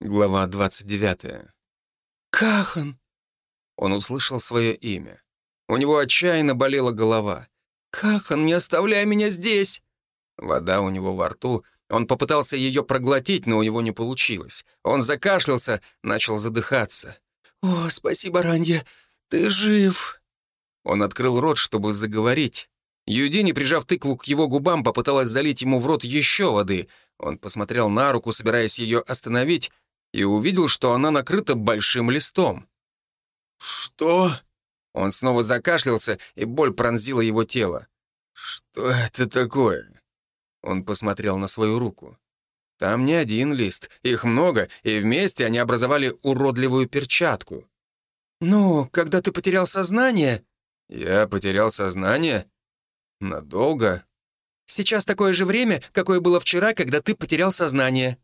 Глава 29. «Кахан!» Он услышал свое имя. У него отчаянно болела голова. «Кахан, не оставляй меня здесь!» Вода у него во рту. Он попытался ее проглотить, но у него не получилось. Он закашлялся, начал задыхаться. «О, спасибо, Ранди, ты жив!» Он открыл рот, чтобы заговорить. Юдини, прижав тыкву к его губам, попыталась залить ему в рот еще воды. Он посмотрел на руку, собираясь ее остановить, и увидел, что она накрыта большим листом. «Что?» Он снова закашлялся, и боль пронзила его тело. «Что это такое?» Он посмотрел на свою руку. Там не один лист, их много, и вместе они образовали уродливую перчатку. «Ну, когда ты потерял сознание...» «Я потерял сознание? Надолго?» «Сейчас такое же время, какое было вчера, когда ты потерял сознание».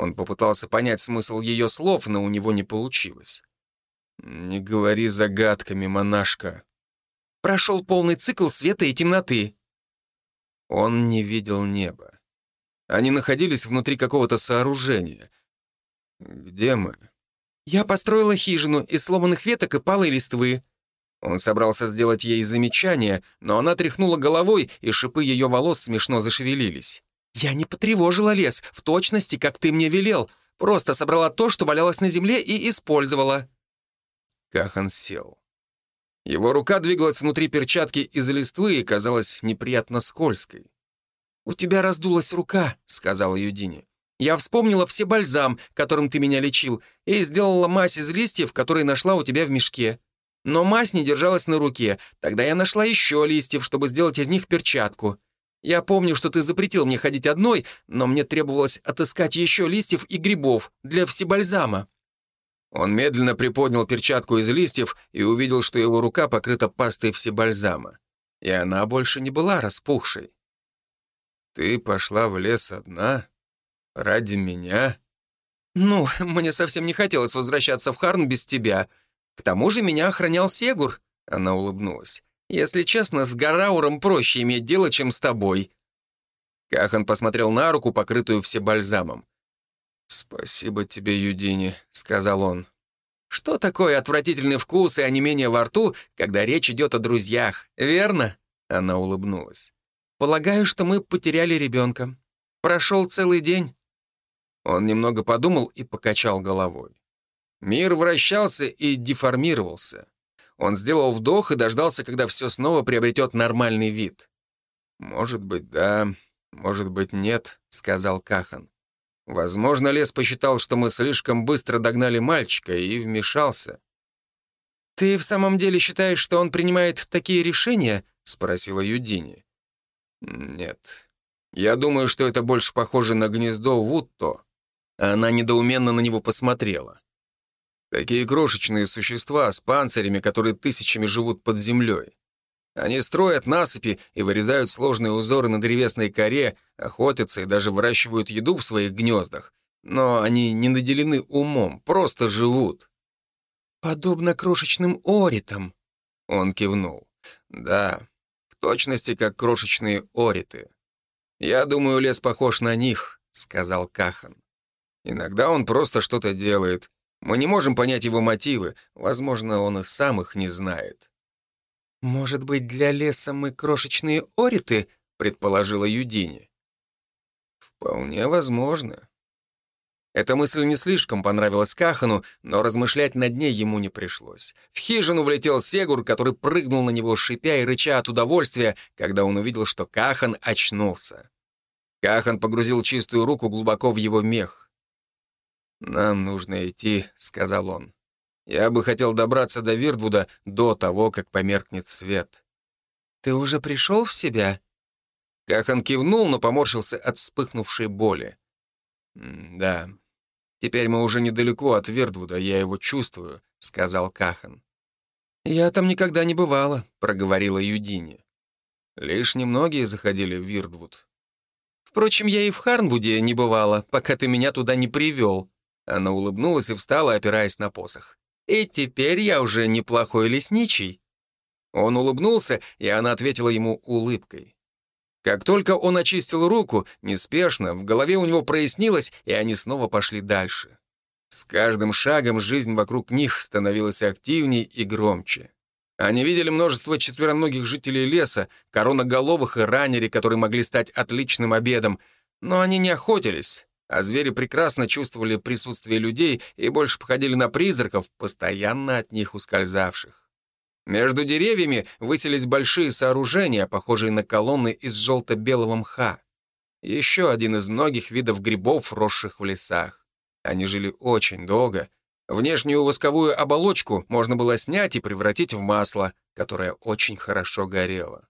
Он попытался понять смысл ее слов, но у него не получилось. «Не говори загадками, монашка». Прошел полный цикл света и темноты. Он не видел неба. Они находились внутри какого-то сооружения. Где мы? Я построила хижину из сломанных веток и палой листвы. Он собрался сделать ей замечание, но она тряхнула головой, и шипы ее волос смешно зашевелились. «Я не потревожила лес, в точности, как ты мне велел. Просто собрала то, что валялось на земле, и использовала». Кахан сел. Его рука двигалась внутри перчатки из листвы и казалась неприятно скользкой. «У тебя раздулась рука», — сказала Юдине. «Я вспомнила все бальзам, которым ты меня лечил, и сделала мазь из листьев, которые нашла у тебя в мешке. Но мазь не держалась на руке. Тогда я нашла еще листьев, чтобы сделать из них перчатку. Я помню, что ты запретил мне ходить одной, но мне требовалось отыскать еще листьев и грибов для всебальзама». Он медленно приподнял перчатку из листьев и увидел, что его рука покрыта пастой всебальзама. И она больше не была распухшей. «Ты пошла в лес одна? Ради меня?» «Ну, мне совсем не хотелось возвращаться в Харн без тебя. К тому же меня охранял Сегур», — она улыбнулась. Если честно, с Гарауром проще иметь дело, чем с тобой». Кахан посмотрел на руку, покрытую все бальзамом. «Спасибо тебе, Юдини», — сказал он. «Что такое отвратительный вкус и онемение во рту, когда речь идет о друзьях, верно?» Она улыбнулась. «Полагаю, что мы потеряли ребенка. Прошел целый день». Он немного подумал и покачал головой. Мир вращался и деформировался. Он сделал вдох и дождался, когда все снова приобретет нормальный вид. «Может быть, да, может быть, нет», — сказал Кахан. Возможно, лес посчитал, что мы слишком быстро догнали мальчика и вмешался. «Ты в самом деле считаешь, что он принимает такие решения?» — спросила Юдини. «Нет. Я думаю, что это больше похоже на гнездо Вутто». Она недоуменно на него посмотрела. Такие крошечные существа с панцирями, которые тысячами живут под землей. Они строят насыпи и вырезают сложные узоры на древесной коре, охотятся и даже выращивают еду в своих гнездах. Но они не наделены умом, просто живут. «Подобно крошечным оритам», — он кивнул. «Да, в точности, как крошечные ориты. Я думаю, лес похож на них», — сказал Кахан. «Иногда он просто что-то делает, мы не можем понять его мотивы. Возможно, он и сам их не знает. «Может быть, для леса мы крошечные ориты?» — предположила Юдини. «Вполне возможно». Эта мысль не слишком понравилась Кахану, но размышлять над ней ему не пришлось. В хижину влетел Сегур, который прыгнул на него, шипя и рыча от удовольствия, когда он увидел, что Кахан очнулся. Кахан погрузил чистую руку глубоко в его мех. «Нам нужно идти», — сказал он. «Я бы хотел добраться до Вирдвуда до того, как померкнет свет». «Ты уже пришел в себя?» Кахан кивнул, но поморщился от вспыхнувшей боли. «Да, теперь мы уже недалеко от Вирдвуда, я его чувствую», — сказал Кахан. «Я там никогда не бывала», — проговорила Юдини. «Лишь немногие заходили в Вирдвуд». «Впрочем, я и в Харнвуде не бывала, пока ты меня туда не привел», она улыбнулась и встала, опираясь на посох. «И теперь я уже неплохой лесничий». Он улыбнулся, и она ответила ему улыбкой. Как только он очистил руку, неспешно, в голове у него прояснилось, и они снова пошли дальше. С каждым шагом жизнь вокруг них становилась активней и громче. Они видели множество четвероногих жителей леса, короноголовых и ранери, которые могли стать отличным обедом, но они не охотились, а звери прекрасно чувствовали присутствие людей и больше походили на призраков, постоянно от них ускользавших. Между деревьями высились большие сооружения, похожие на колонны из желто-белого мха. Еще один из многих видов грибов, росших в лесах. Они жили очень долго. Внешнюю восковую оболочку можно было снять и превратить в масло, которое очень хорошо горело.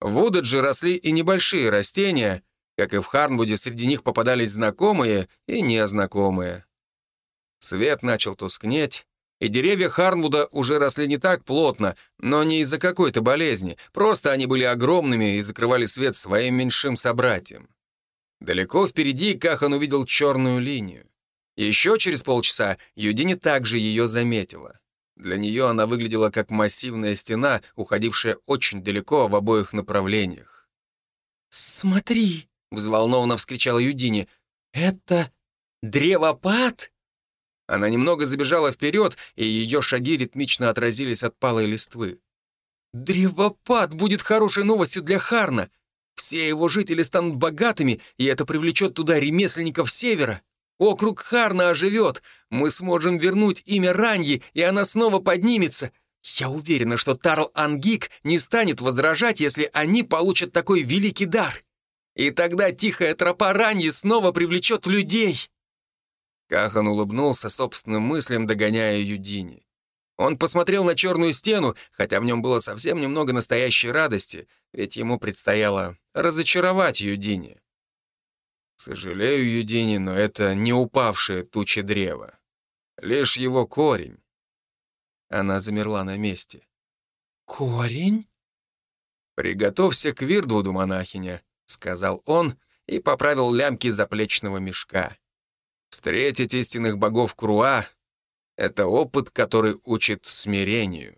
В Удадже росли и небольшие растения, как и в Харнвуде среди них попадались знакомые и незнакомые. Свет начал тускнеть, и деревья Харнвуда уже росли не так плотно, но не из-за какой-то болезни, просто они были огромными и закрывали свет своим меньшим собратьям. Далеко впереди Кахан увидел черную линию. Еще через полчаса Юдини также ее заметила. Для нее она выглядела как массивная стена, уходившая очень далеко в обоих направлениях. «Смотри!» — взволнованно вскричала Юдини. «Это древопад?» Она немного забежала вперед, и ее шаги ритмично отразились от палой листвы. «Древопад будет хорошей новостью для Харна. Все его жители станут богатыми, и это привлечет туда ремесленников севера. Округ Харна оживет. Мы сможем вернуть имя Раньи, и она снова поднимется. Я уверена, что Тарл Ангик не станет возражать, если они получат такой великий дар. И тогда тихая тропа Раньи снова привлечет людей». Кахан улыбнулся собственным мыслям, догоняя Юдини. Он посмотрел на черную стену, хотя в нем было совсем немного настоящей радости, ведь ему предстояло разочаровать Юдини. Сожалею, Юдини, но это не упавшие тучи древа. Лишь его корень. Она замерла на месте. «Корень?» «Приготовься к Вирдвуду, монахиня», — сказал он и поправил лямки заплечного мешка. Встретить истинных богов Круа — это опыт, который учит смирению.